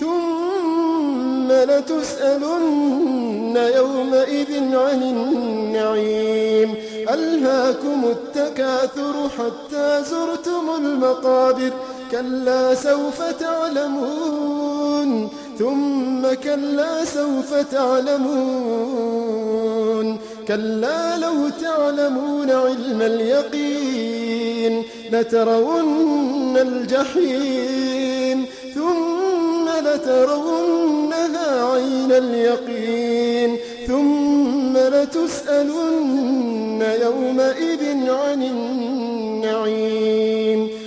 ثم لتسألن يومئذ عن النعيم. ألهاكم التكاثر حتى زرتم المقابر. كلا سوف تعلمون. ثم كلا سوف تعلمون. كلا لو تعلمون علم اليقين. لترون الجحيم. لترونها عين اليقين ثم لتسألن يومئذ عن النعيم